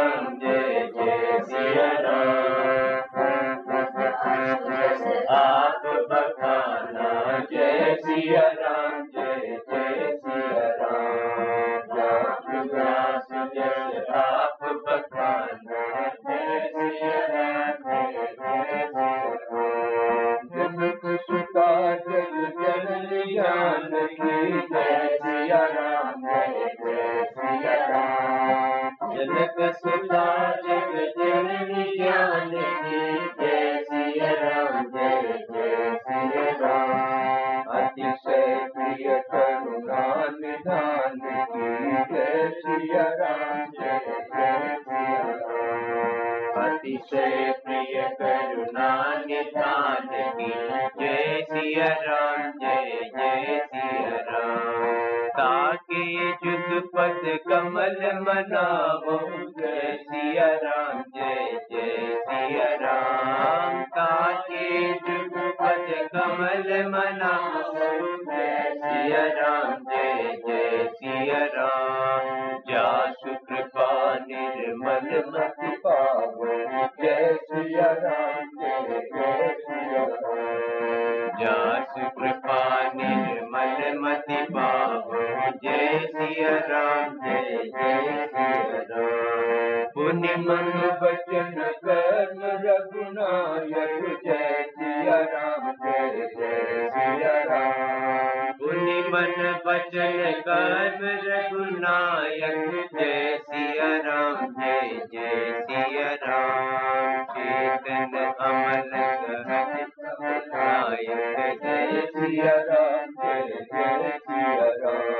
Yeah. جلک سدا جگ جن وجان کی جیسی رام جی جیسی رام اتشے پریہ کران دان کی جیسی رام جی جیسی رام اتشے پریہ کران دان کی جیسی رام جی کمل منا جے رام، جے جے سیا رام۔ تاکہ جگپت کمل منا جے رام، جے جے سیا رام۔ جا شکر کا نرمل مت پاو جے رام، جے جے سیا رام۔ جا شکر من بچن کرن رگنایک جے سیا رام جے سیا رام پنی من بچن کرن رگنایک جے سیا رام جے جے سیا رام چیتن امل رگنا نایک جی سیا رام جے جی سیا رام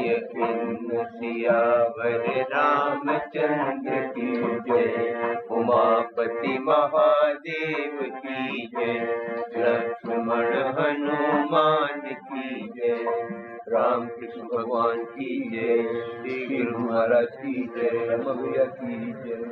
یقین سیاور رام چندر کی جے اماپتی مہادیو کی جے لکشمن ہنومان کی جے رام کشن بھگوان کی جے شری گرو مہاراج کی جے رمیا کی جے